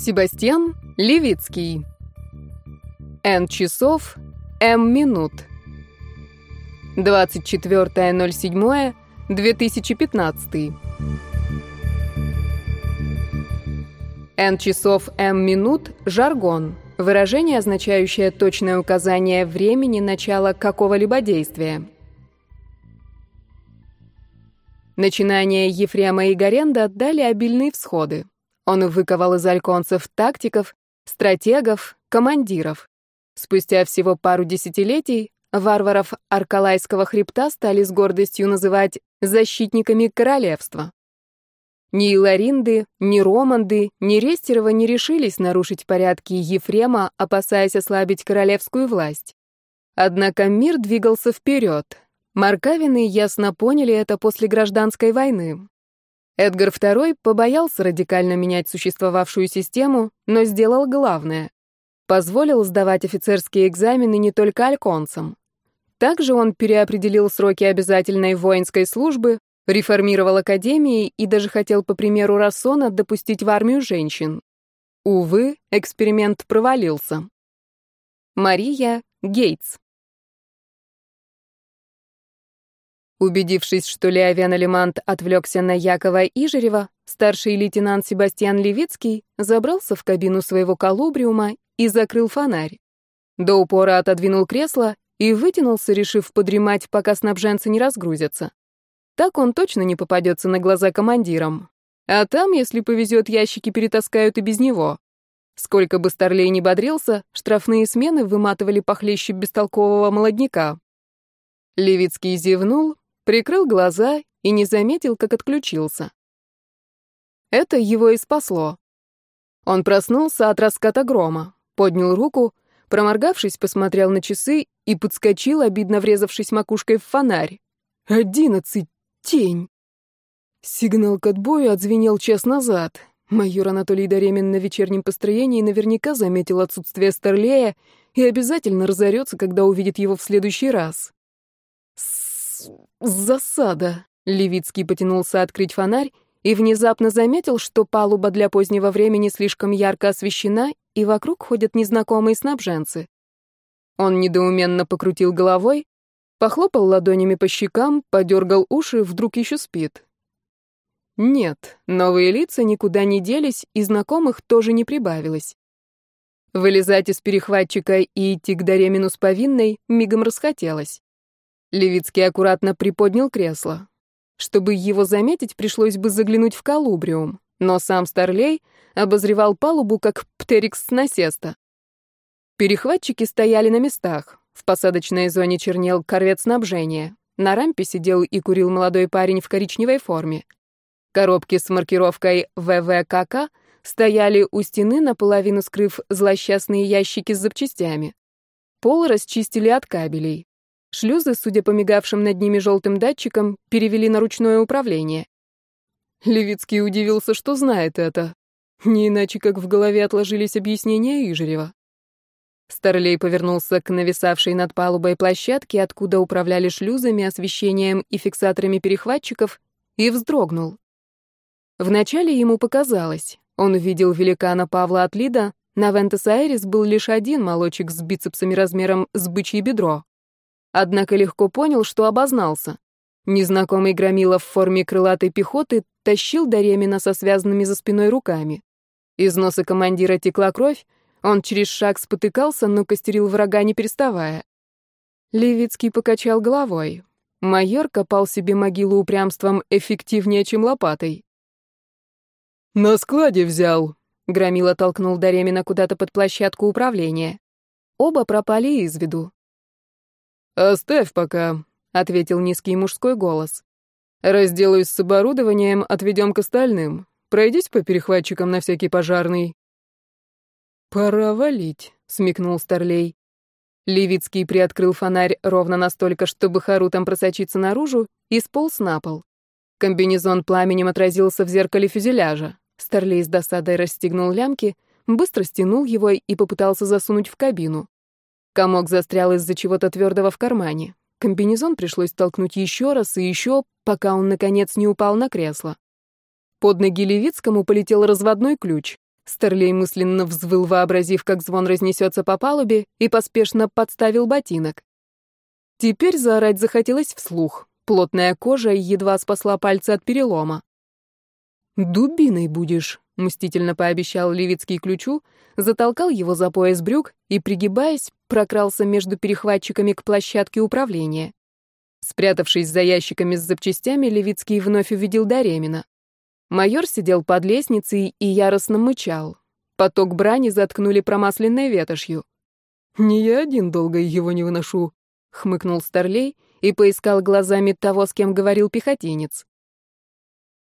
Себастьян Левицкий. N часов, M минут. 24.07.2015. N часов, M минут – жаргон. Выражение, означающее точное указание времени начала какого-либо действия. Начинания Ефрема и Горенда дали обильные всходы. Он выковал из альконцев тактиков, стратегов, командиров. Спустя всего пару десятилетий варваров Аркалайского хребта стали с гордостью называть защитниками королевства. Ни Иларинды, ни Романды, ни Рестерова не решились нарушить порядки Ефрема, опасаясь ослабить королевскую власть. Однако мир двигался вперед. Маркавины ясно поняли это после гражданской войны. Эдгар II побоялся радикально менять существовавшую систему, но сделал главное. Позволил сдавать офицерские экзамены не только альконцам. Также он переопределил сроки обязательной воинской службы, реформировал академии и даже хотел, по примеру Рассона, допустить в армию женщин. Увы, эксперимент провалился. Мария Гейтс Убедившись, что Леовен Алимант отвлекся на Якова Ижерева, старший лейтенант Себастьян Левицкий забрался в кабину своего колубриума и закрыл фонарь. До упора отодвинул кресло и вытянулся, решив подремать, пока снабженцы не разгрузятся. Так он точно не попадется на глаза командирам. А там, если повезет, ящики перетаскают и без него. Сколько бы Старлей не бодрился, штрафные смены выматывали похлеще бестолкового молодняка. Левицкий зевнул, прикрыл глаза и не заметил, как отключился. Это его и спасло. Он проснулся от раската грома, поднял руку, проморгавшись, посмотрел на часы и подскочил, обидно врезавшись макушкой в фонарь. «Одиннадцать! Тень!» Сигнал к отбою отзвенел час назад. Майор Анатолий Даремин на вечернем построении наверняка заметил отсутствие Старлея и обязательно разорется, когда увидит его в следующий раз. Засада. Левицкий потянулся открыть фонарь и внезапно заметил, что палуба для позднего времени слишком ярко освещена, и вокруг ходят незнакомые снабженцы. Он недоуменно покрутил головой, похлопал ладонями по щекам, подергал уши, вдруг еще спит. Нет, новые лица никуда не делись, и знакомых тоже не прибавилось. Вылезать из перехватчика и идти к Даремину с повинной мигом расхотелось. Левицкий аккуратно приподнял кресло. Чтобы его заметить, пришлось бы заглянуть в колубриум, но сам Старлей обозревал палубу как птерикс с насеста. Перехватчики стояли на местах. В посадочной зоне чернел корвет снабжения. На рампе сидел и курил молодой парень в коричневой форме. Коробки с маркировкой ВВКК стояли у стены, наполовину скрыв злосчастные ящики с запчастями. Пол расчистили от кабелей. Шлюзы, судя по мигавшим над ними желтым датчикам, перевели на ручное управление. Левицкий удивился, что знает это. Не иначе, как в голове отложились объяснения Ижерева. Старлей повернулся к нависавшей над палубой площадке, откуда управляли шлюзами, освещением и фиксаторами перехватчиков, и вздрогнул. Вначале ему показалось. Он увидел великана Павла Атлида, на Вентес-Айрес был лишь один молочек с бицепсами размером с бычье бедро. Однако легко понял, что обознался. Незнакомый громила в форме крылатой пехоты тащил Даремина со связанными за спиной руками. Из носа командира текла кровь, он через шаг спотыкался, но костерил врага не переставая. Левицкий покачал головой. Майор копал себе могилу упрямством эффективнее, чем лопатой. «На складе взял», — Громила толкнул Даремина куда-то под площадку управления. Оба пропали из виду. «Оставь пока», — ответил низкий мужской голос. «Разделаюсь с оборудованием, отведем к остальным. Пройдись по перехватчикам на всякий пожарный». «Пора валить», — смекнул Старлей. Левицкий приоткрыл фонарь ровно настолько, чтобы харутом просочиться наружу, и сполз на пол. Комбинезон пламенем отразился в зеркале фюзеляжа. Старлей с досадой расстегнул лямки, быстро стянул его и попытался засунуть в кабину. Комок застрял из-за чего-то твердого в кармане. Комбинезон пришлось толкнуть еще раз и еще, пока он, наконец, не упал на кресло. Под ноги Левицкому полетел разводной ключ. Старлей мысленно взвыл, вообразив, как звон разнесется по палубе, и поспешно подставил ботинок. Теперь заорать захотелось вслух. Плотная кожа едва спасла пальцы от перелома. «Дубиной будешь», — мстительно пообещал Левицкий ключу, затолкал его за пояс брюк и, пригибаясь, прокрался между перехватчиками к площадке управления. Спрятавшись за ящиками с запчастями, Левицкий вновь увидел Даремина. Майор сидел под лестницей и яростно мычал. Поток брани заткнули промасленной ветошью. «Не я один долго его не выношу», — хмыкнул Старлей и поискал глазами того, с кем говорил пехотинец.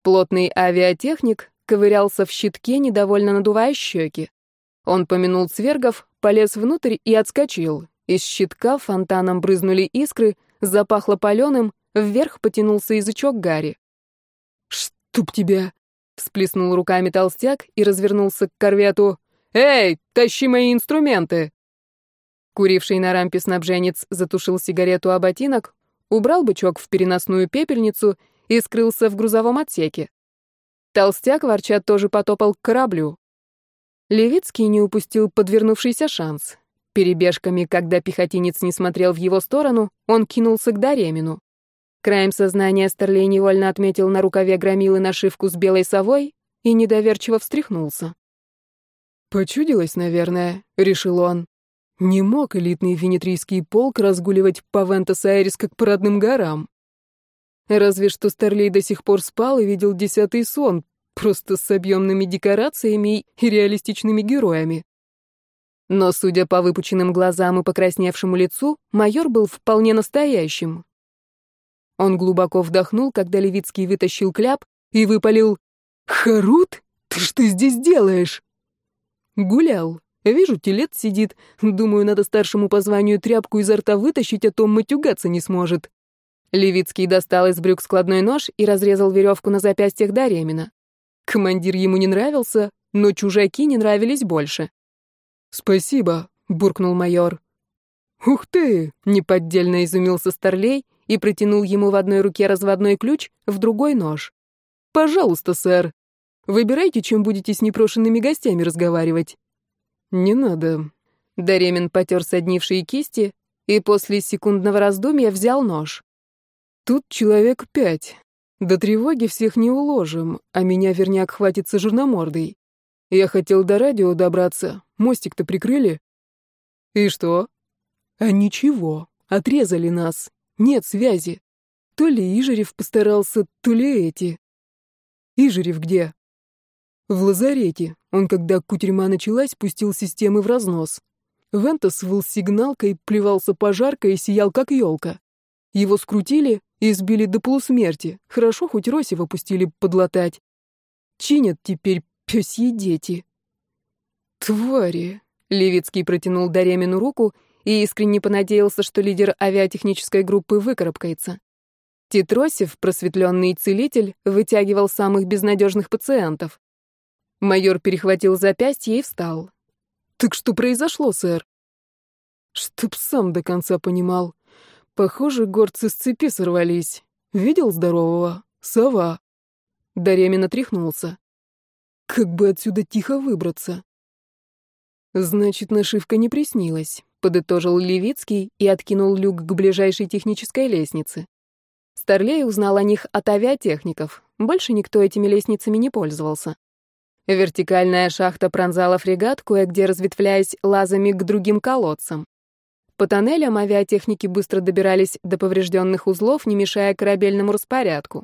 Плотный авиатехник ковырялся в щитке, недовольно надувая щеки. Он помянул свергов, полез внутрь и отскочил. Из щитка фонтаном брызнули искры, запахло паленым, вверх потянулся язычок Гарри. «Чтоб тебя!» — всплеснул руками толстяк и развернулся к корвету. «Эй, тащи мои инструменты!» Куривший на рампе снабженец затушил сигарету о ботинок, убрал бычок в переносную пепельницу и скрылся в грузовом отсеке. Толстяк, ворча, тоже потопал к кораблю. Левицкий не упустил подвернувшийся шанс. Перебежками, когда пехотинец не смотрел в его сторону, он кинулся к Даремину. Краем сознания Старлей невольно отметил на рукаве громилы нашивку с белой совой и недоверчиво встряхнулся. «Почудилось, наверное», — решил он. «Не мог элитный венетрийский полк разгуливать по Вентас-Айрес как по родным горам. Разве что Старлей до сих пор спал и видел десятый сон, просто с объемными декорациями и реалистичными героями. Но, судя по выпученным глазам и покрасневшему лицу, майор был вполне настоящим. Он глубоко вдохнул, когда Левицкий вытащил кляп и выпалил «Харут, ты что здесь делаешь?» «Гулял. Вижу, телец сидит. Думаю, надо старшему по званию тряпку изо рта вытащить, а то матюгаться не сможет». Левицкий достал из брюк складной нож и разрезал веревку на запястьях Даремина. Командир ему не нравился, но чужаки не нравились больше. «Спасибо», — буркнул майор. «Ух ты!» — неподдельно изумился Старлей и протянул ему в одной руке разводной ключ, в другой — нож. «Пожалуйста, сэр. Выбирайте, чем будете с непрошенными гостями разговаривать». «Не надо». Даремин потер соднившие кисти и после секундного раздумья взял нож. «Тут человек пять. До тревоги всех не уложим, а меня верняк хватится жирномордой. Я хотел до радио добраться, мостик-то прикрыли. И что? А ничего, отрезали нас. Нет связи. То ли Ижерев постарался, то ли эти. Ижерев где? В лазарете. Он, когда кутерьма началась, пустил системы в разнос. Вентас выл сигналкой, плевался пожаркой и сиял, как елка. Его скрутили и сбили до полусмерти. Хорошо, хоть Росева пустили подлатать. Чинят теперь Пёсьи дети. Твари. Левицкий протянул Даремину руку и искренне понадеялся, что лидер авиатехнической группы выкарабкается. Титросев, просветленный целитель, вытягивал самых безнадежных пациентов. Майор перехватил запястье и встал. «Так что произошло, сэр?» «Чтоб сам до конца понимал. Похоже, горцы с цепи сорвались. Видел здорового? Сова». Даремин отряхнулся. Как бы отсюда тихо выбраться? Значит, нашивка не приснилась, подытожил Левицкий и откинул люк к ближайшей технической лестнице. Старлей узнал о них от авиатехников. Больше никто этими лестницами не пользовался. Вертикальная шахта пронзала фрегат, кое-где разветвляясь лазами к другим колодцам. По тоннелям авиатехники быстро добирались до поврежденных узлов, не мешая корабельному распорядку.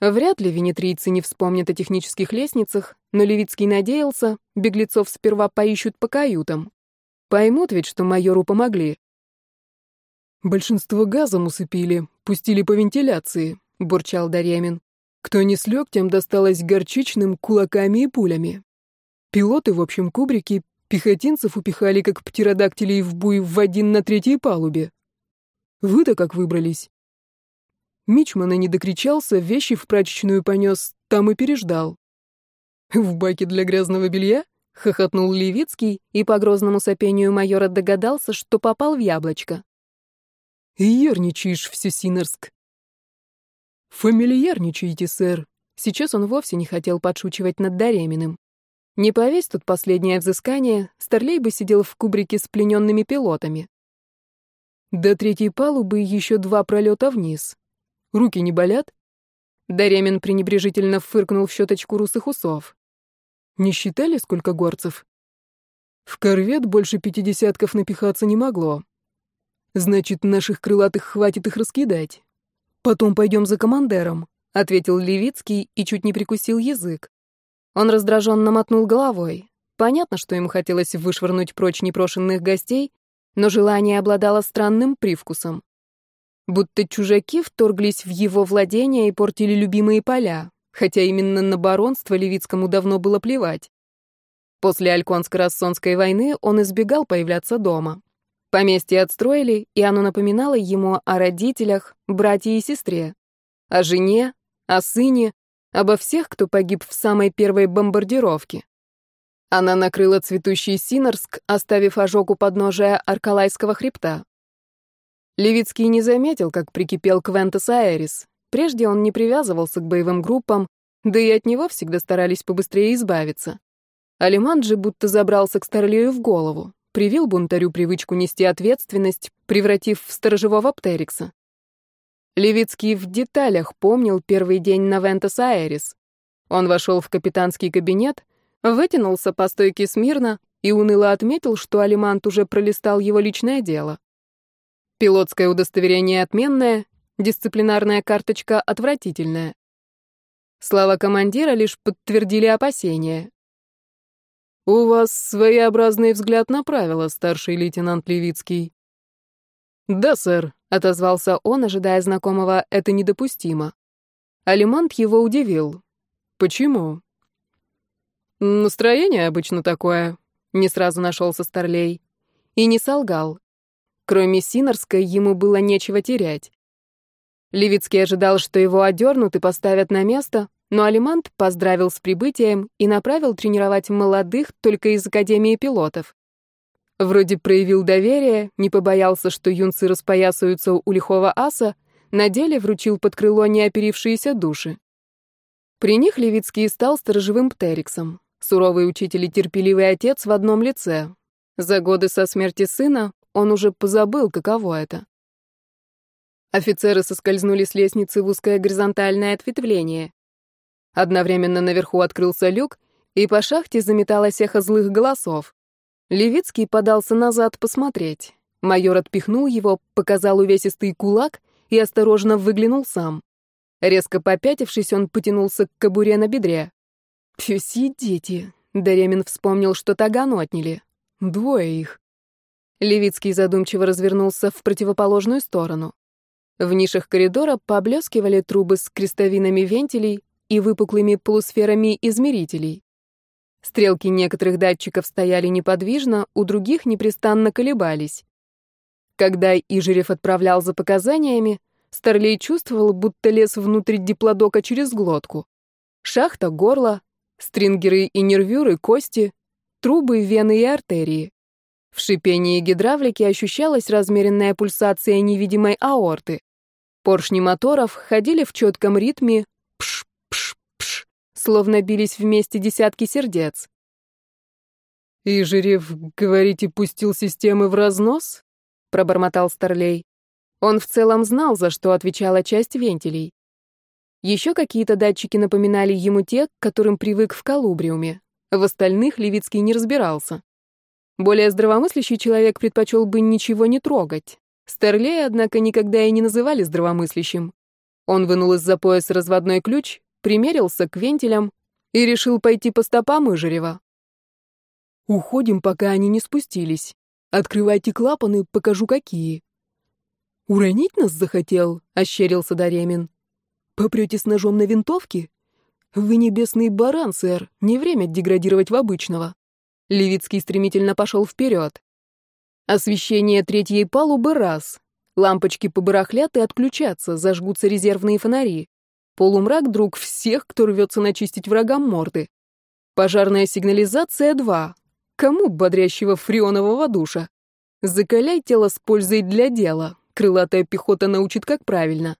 Вряд ли венетрийцы не вспомнят о технических лестницах, но Левицкий надеялся, беглецов сперва поищут по каютам. Поймут ведь, что майору помогли. «Большинство газом усыпили, пустили по вентиляции», — бурчал Даремин. «Кто не слег, тем досталось горчичным, кулаками и пулями. Пилоты в общем кубрике пехотинцев упихали, как птеродактилей в буй в один на третьей палубе. Вы-то как выбрались?» Мичман и не докричался, вещи в прачечную понес, там и переждал. «В баке для грязного белья?» — хохотнул Левицкий и по грозному сопению майора догадался, что попал в яблочко. «Ерничаешь, Всесинорск!» «Фамильярничаете, сэр!» Сейчас он вовсе не хотел подшучивать над Дареминым. Не повесь тут последнее взыскание, Старлей бы сидел в кубрике с плененными пилотами. До третьей палубы еще два пролета вниз. Руки не болят? Даремин пренебрежительно фыркнул в щеточку русых усов. Не считали, сколько горцев? В корвет больше пятидесятков напихаться не могло. Значит, наших крылатых хватит их раскидать. Потом пойдем за командером, ответил Левицкий и чуть не прикусил язык. Он раздраженно мотнул головой. Понятно, что ему хотелось вышвырнуть прочь непрошенных гостей, но желание обладало странным привкусом. Будто чужаки вторглись в его владения и портили любимые поля, хотя именно на баронство Левицкому давно было плевать. После Альконско-Рассонской войны он избегал появляться дома. Поместье отстроили, и оно напоминало ему о родителях, братьях и сестре, о жене, о сыне, обо всех, кто погиб в самой первой бомбардировке. Она накрыла цветущий Синорск, оставив ожог у подножия Аркалайского хребта. Левицкий не заметил, как прикипел к Вентес Аэрис. Прежде он не привязывался к боевым группам, да и от него всегда старались побыстрее избавиться. Алиман же будто забрался к Старлею в голову привил бунтарю привычку нести ответственность, превратив в сторожевого Птерикса. Левицкий в деталях помнил первый день на Вентас Аэрис. Он вошел в капитанский кабинет, вытянулся по стойке смирно и уныло отметил, что Алимант уже пролистал его личное дело. Пилотское удостоверение отменное, дисциплинарная карточка отвратительная. Слова командира лишь подтвердили опасения. «У вас своеобразный взгляд на правила, старший лейтенант Левицкий». «Да, сэр», — отозвался он, ожидая знакомого «это недопустимо». Алимант его удивил. «Почему?» «Настроение обычно такое», — не сразу нашелся Старлей. И не солгал. Кроме Синорской, ему было нечего терять. Левицкий ожидал, что его одернут и поставят на место, но Алимант поздравил с прибытием и направил тренировать молодых только из Академии пилотов. Вроде проявил доверие, не побоялся, что юнцы распоясаются у лихого аса, на деле вручил под крыло неоперившиеся души. При них Левицкий стал сторожевым птериксом, суровый учитель и терпеливый отец в одном лице. За годы со смерти сына он уже позабыл, каково это. Офицеры соскользнули с лестницы в узкое горизонтальное ответвление. Одновременно наверху открылся люк, и по шахте заметалось эхо злых голосов. Левицкий подался назад посмотреть. Майор отпихнул его, показал увесистый кулак и осторожно выглянул сам. Резко попятившись, он потянулся к кобуре на бедре. «Пюси, дети!» — Даремин вспомнил, что тагану отняли. Двое их. Левицкий задумчиво развернулся в противоположную сторону. В нишах коридора поблескивали трубы с крестовинами вентилей, и выпуклыми полусферами измерителей. Стрелки некоторых датчиков стояли неподвижно, у других непрестанно колебались. Когда Ижерев отправлял за показаниями, Старлей чувствовал, будто лез внутрь диплодока через глотку. Шахта, горло, стрингеры и нервюры, кости, трубы, вены и артерии. В шипении гидравлики ощущалась размеренная пульсация невидимой аорты. Поршни моторов ходили в четком ритме словно бились вместе десятки сердец. «И Жирев, говорите, пустил системы в разнос?» — пробормотал Старлей. Он в целом знал, за что отвечала часть вентилей. Еще какие-то датчики напоминали ему те, к которым привык в Колубриуме. В остальных Левицкий не разбирался. Более здравомыслящий человек предпочел бы ничего не трогать. Старлея, однако, никогда и не называли здравомыслящим. Он вынул из-за пояса разводной ключ, примерился к вентилям и решил пойти по стопам Ижерева. «Уходим, пока они не спустились. Открывайте клапаны, покажу какие». «Уронить нас захотел?» — ощерился Даремин. «Попрете с ножом на винтовке? Вы небесный баран, сэр, не время деградировать в обычного». Левицкий стремительно пошел вперед. Освещение третьей палубы раз. Лампочки побарахлят и отключатся, зажгутся резервные фонари. Полумрак — друг всех, кто рвется начистить врагам морды. Пожарная сигнализация — два. Кому бодрящего фреонового душа? Закаляй тело с пользой для дела. Крылатая пехота научит, как правильно.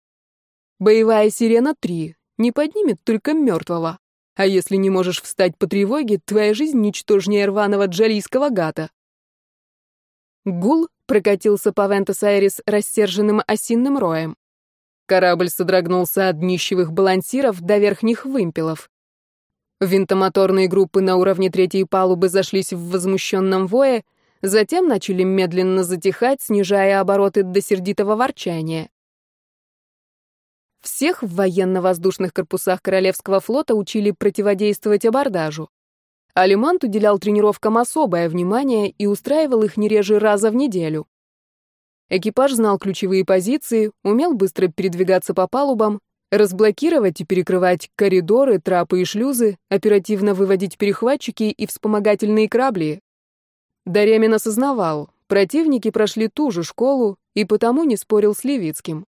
Боевая сирена — три. Не поднимет только мертвого. А если не можешь встать по тревоге, твоя жизнь ничтожнее рваного джалийского гата. Гул прокатился по Вентас-Айрес рассерженным осинным роем. Корабль содрогнулся от днищевых балансиров до верхних вымпелов. Винтомоторные группы на уровне третьей палубы зашлись в возмущенном вое, затем начали медленно затихать, снижая обороты до сердитого ворчания. Всех в военно-воздушных корпусах Королевского флота учили противодействовать абордажу. Алимант уделял тренировкам особое внимание и устраивал их не реже раза в неделю. Экипаж знал ключевые позиции, умел быстро передвигаться по палубам, разблокировать и перекрывать коридоры, трапы и шлюзы, оперативно выводить перехватчики и вспомогательные корабли. Даремин осознавал, противники прошли ту же школу и потому не спорил с Левицким.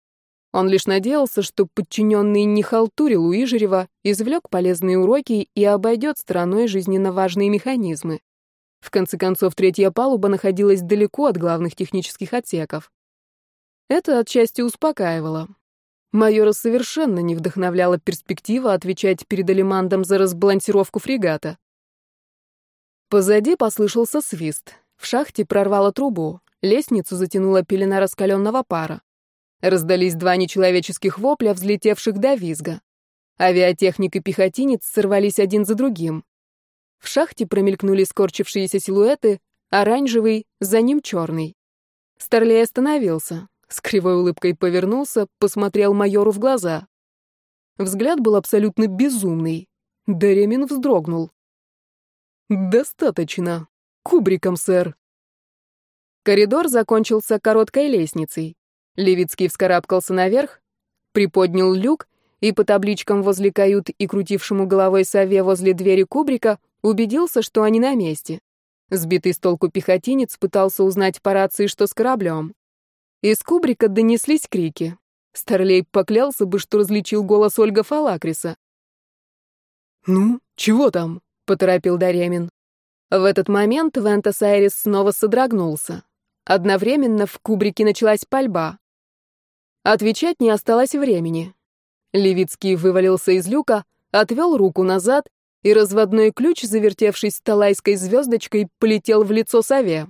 Он лишь надеялся, что подчиненный не халтурил у Ижерева, извлек полезные уроки и обойдет стороной жизненно важные механизмы. В конце концов, третья палуба находилась далеко от главных технических отсеков. Это отчасти успокаивало. Майора совершенно не вдохновляла перспектива отвечать перед Алимандом за разбалансировку фрегата. Позади послышался свист. В шахте прорвало трубу. Лестницу затянула пелена раскаленного пара. Раздались два нечеловеческих вопля, взлетевших до визга. Авиатехник и пехотинец сорвались один за другим. В шахте промелькнули скорчившиеся силуэты, оранжевый, за ним черный. Старлей остановился, с кривой улыбкой повернулся, посмотрел майору в глаза. Взгляд был абсолютно безумный. Даремин вздрогнул. «Достаточно. Кубриком, сэр». Коридор закончился короткой лестницей. Левицкий вскарабкался наверх, приподнял люк и по табличкам возле кают и крутившему головой сове возле двери кубрика убедился, что они на месте. Сбитый с толку пехотинец пытался узнать по рации, что с кораблем. Из кубрика донеслись крики. Старлей поклялся бы, что различил голос Ольга Фалакриса. «Ну, чего там?» — поторопил Даремин. В этот момент Вентас Айрис снова содрогнулся. Одновременно в кубрике началась пальба. Отвечать не осталось времени. Левицкий вывалился из люка, отвел руку назад, и разводной ключ, завертевшись талайской звездочкой, полетел в лицо сове.